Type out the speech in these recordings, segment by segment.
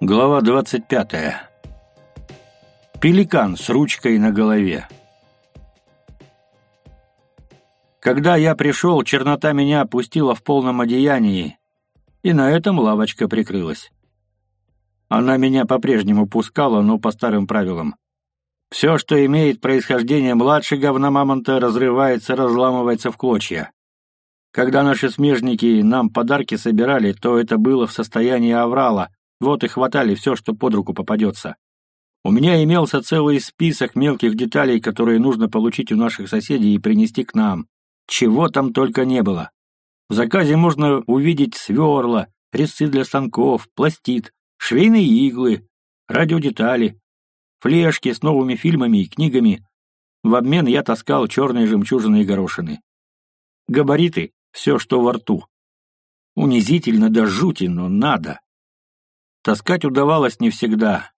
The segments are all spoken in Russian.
Глава 25. Пеликан с ручкой на голове. Когда я пришел, чернота меня опустила в полном одеянии, и на этом лавочка прикрылась. Она меня по-прежнему пускала, но по старым правилам. Все, что имеет происхождение младше говномамонта, разрывается, разламывается в клочья. Когда наши смежники нам подарки собирали, то это было в состоянии аврала, вот и хватали все, что под руку попадется. У меня имелся целый список мелких деталей, которые нужно получить у наших соседей и принести к нам. Чего там только не было. В заказе можно увидеть сверла, резцы для станков, пластит, швейные иглы, радиодетали, флешки с новыми фильмами и книгами. В обмен я таскал черные жемчужины и горошины. Габариты — все, что во рту. Унизительно до жути, но надо. Таскать удавалось не всегда.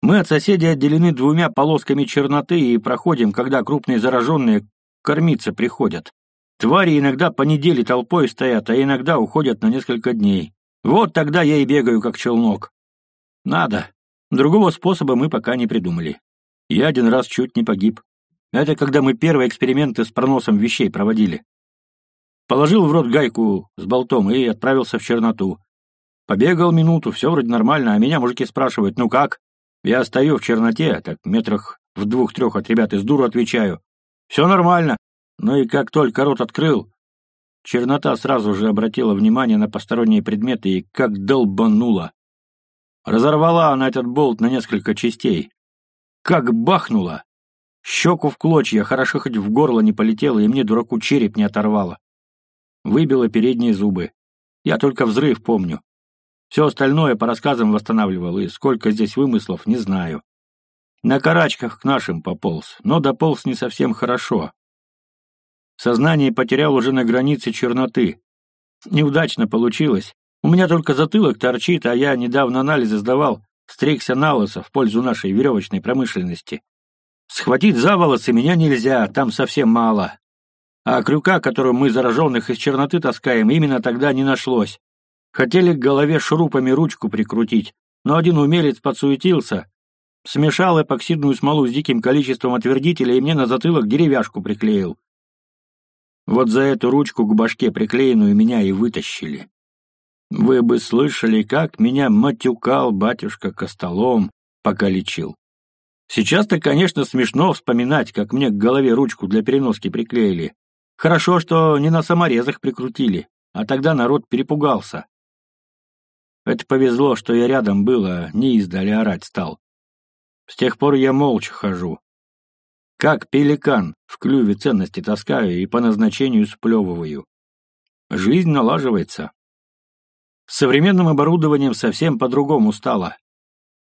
Мы от соседей отделены двумя полосками черноты и проходим, когда крупные зараженные кормиться приходят. Твари иногда по неделе толпой стоят, а иногда уходят на несколько дней. Вот тогда я и бегаю, как челнок. Надо. Другого способа мы пока не придумали. Я один раз чуть не погиб. Это когда мы первые эксперименты с проносом вещей проводили. Положил в рот гайку с болтом и отправился в черноту. Побегал минуту, все вроде нормально, а меня мужики спрашивают, ну как? Я стою в черноте, так метрах в двух-трех от ребят из дуру отвечаю. Все нормально. Ну и как только рот открыл, чернота сразу же обратила внимание на посторонние предметы и как долбанула. Разорвала она этот болт на несколько частей. Как бахнула! Щеку в клочья, хорошо хоть в горло не полетела, и мне, дураку, череп не оторвала. Выбила передние зубы. Я только взрыв помню. Все остальное по рассказам восстанавливал, и сколько здесь вымыслов, не знаю. На карачках к нашим пополз, но дополз не совсем хорошо. Сознание потерял уже на границе черноты. Неудачно получилось. У меня только затылок торчит, а я недавно анализы сдавал, стригся на в пользу нашей веревочной промышленности. Схватить за волосы меня нельзя, там совсем мало. А крюка, которым мы зараженных из черноты таскаем, именно тогда не нашлось. Хотели к голове шурупами ручку прикрутить, но один умелец подсуетился, смешал эпоксидную смолу с диким количеством отвердителя и мне на затылок деревяшку приклеил. Вот за эту ручку к башке приклеенную меня и вытащили. Вы бы слышали, как меня матюкал батюшка Костолом, пока лечил. Сейчас-то, конечно, смешно вспоминать, как мне к голове ручку для переноски приклеили. Хорошо, что не на саморезах прикрутили, а тогда народ перепугался. Это повезло, что я рядом был, а не издали орать стал. С тех пор я молча хожу. Как пеликан в клюве ценности таскаю и по назначению сплевываю. Жизнь налаживается. С современным оборудованием совсем по-другому стало.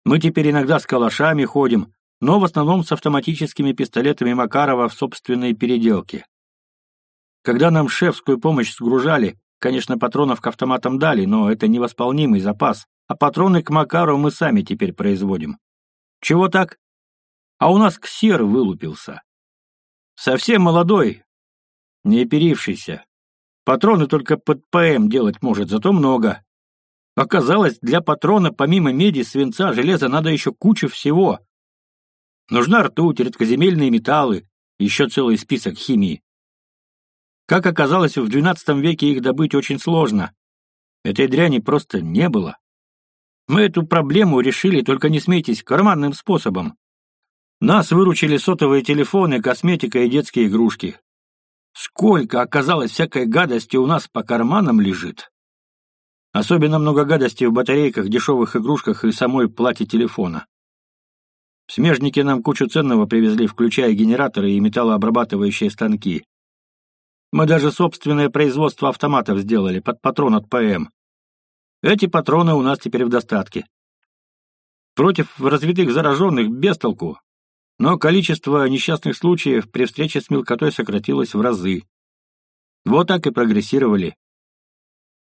Мы теперь иногда с калашами ходим, но в основном с автоматическими пистолетами Макарова в собственной переделке. Когда нам шефскую помощь сгружали, Конечно, патронов к автоматам дали, но это невосполнимый запас, а патроны к Макару мы сами теперь производим. Чего так? А у нас ксер вылупился. Совсем молодой, не оперившийся. Патроны только под ПМ делать может, зато много. Оказалось, для патрона помимо меди, свинца, железа надо еще куча всего. Нужна ртуть, редкоземельные металлы, еще целый список химии. Как оказалось, в XII веке их добыть очень сложно. Этой дряни просто не было. Мы эту проблему решили, только не смейтесь, карманным способом. Нас выручили сотовые телефоны, косметика и детские игрушки. Сколько, оказалось, всякой гадости у нас по карманам лежит. Особенно много гадости в батарейках, дешевых игрушках и самой плате телефона. Смежники нам кучу ценного привезли, включая генераторы и металлообрабатывающие станки. Мы даже собственное производство автоматов сделали под патрон от ПМ. Эти патроны у нас теперь в достатке. Против развитых зараженных без толку, но количество несчастных случаев при встрече с мелкотой сократилось в разы. Вот так и прогрессировали.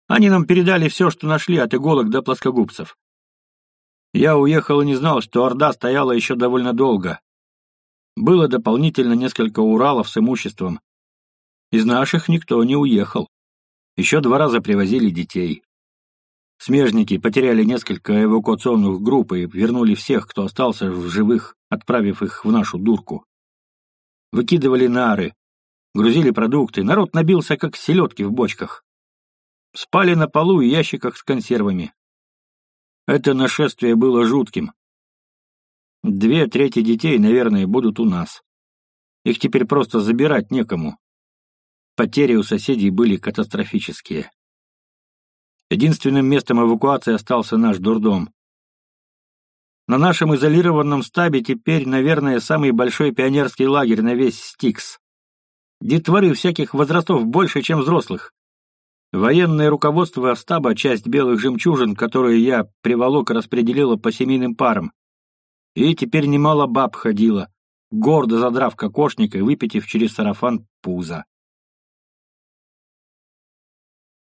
Они нам передали все, что нашли от иголок до плоскогубцев. Я уехал и не знал, что Орда стояла еще довольно долго. Было дополнительно несколько Уралов с имуществом, из наших никто не уехал. Еще два раза привозили детей. Смежники потеряли несколько эвакуационных групп и вернули всех, кто остался в живых, отправив их в нашу дурку. Выкидывали нары, грузили продукты, народ набился, как селедки в бочках. Спали на полу и ящиках с консервами. Это нашествие было жутким. Две трети детей, наверное, будут у нас. Их теперь просто забирать некому. Потери у соседей были катастрофические. Единственным местом эвакуации остался наш дурдом. На нашем изолированном стабе теперь, наверное, самый большой пионерский лагерь на весь Стикс. Детворы всяких возрастов больше, чем взрослых. Военное руководство стаба часть белых жемчужин, которые я приволок, распределило по семейным парам. И теперь немало баб ходило, гордо задрав кокошник и выпитив через сарафан пузо.